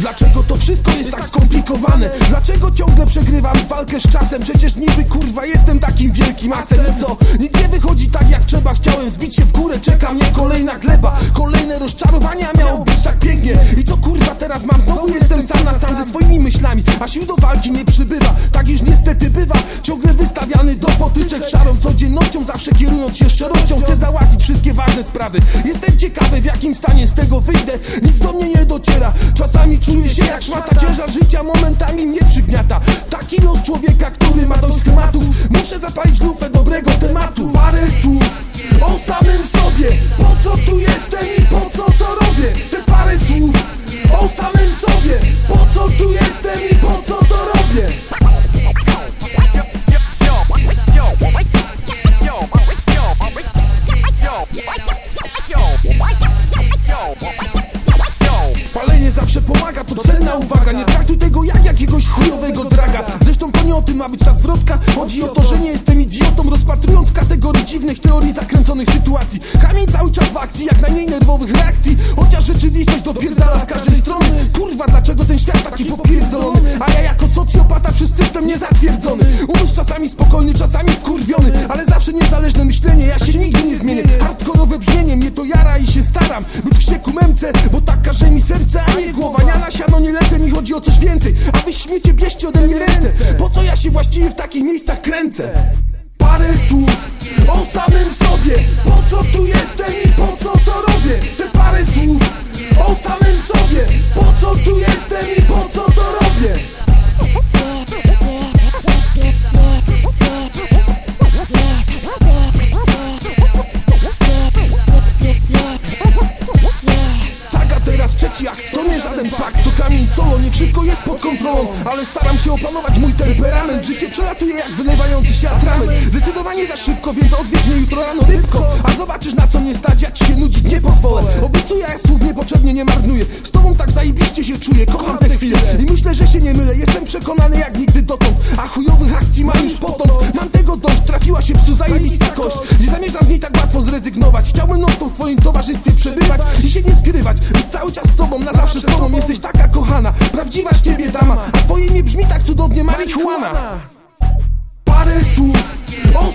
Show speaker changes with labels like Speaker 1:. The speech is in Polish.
Speaker 1: Dlaczego to wszystko jest tak skomplikowane? Dlaczego ciągle przegrywam walkę z czasem? Przecież niby kurwa jestem takim wielkim asem co? Nic nie wychodzi tak jak trzeba Chciałem zbić się w górę, czeka mnie kolejna gleba Kolejne rozczarowania miało być tak pięknie I co kurwa teraz mam? Znowu jestem sam na sam ze swoimi myślami A sił do walki nie przybywa Tak potyczek szarą codziennością Zawsze kierując się szczerością. Chcę załatwić wszystkie ważne sprawy. Jestem ciekawy w jakim stanie z tego wyjdę. Nic do mnie nie dociera. Czasami czuję się jak szmata. Ciężar życia momentami mnie przygniata. Taki chujowego draga. Zresztą to nie o tym ma być ta zwrotka. Chodzi o to, że nie jestem idiotą Rozpatrując w kategorii dziwnych teorii zakręconych sytuacji. Kamień cały czas w akcji, jak najmniej nerwowych reakcji. Chociaż rzeczywistość dopierdala z każdej strony. Kurwa, dlaczego ten świat taki popierdolony? A ja jako socjopata przez system niezatwierdzony. Umysł czasami spokojny, czasami wkurwiony. Ale zawsze niezależne myślenie, ja się nigdy nie zmienię brzmienie, mnie to jara i się staram. Być wściekłym męce, bo tak każe mi serce, a nie głowa. Ja na siano nie lecę, mi chodzi o coś więcej. A wy śmiecie, bierzcie ode mnie ręce. Po co ja się właściwie w takich miejscach kręcę? Parę słów o samym sobie wszystko jest pod kontrolą Ale staram się opanować mój temperament. Życie przelatuje jak wylewający się atrament. Zdecydowanie za szybko, więc odwiedź mnie jutro rano rybko. A zobaczysz na co mnie stać, ja ci się nudzić nie pozwolę. Obiecuję, ja słów niepotrzebnie nie marnuję. Z tobą tak zajebiście się czuję, kocham te chwile. I myślę, że się nie mylę, jestem przekonany jak nigdy dotąd. A chujowych akcji mam już potąd. Mam tego dość, trafiła się psu zajebista kość. Nie zamierzam z niej tak łatwo zrezygnować. Chciałbym non w twoim towarzystwie przebywać I się nie skrywać, być cały czas z tobą, na zawsze z tobą Jesteś taka kochana, marihuana. Parę słów o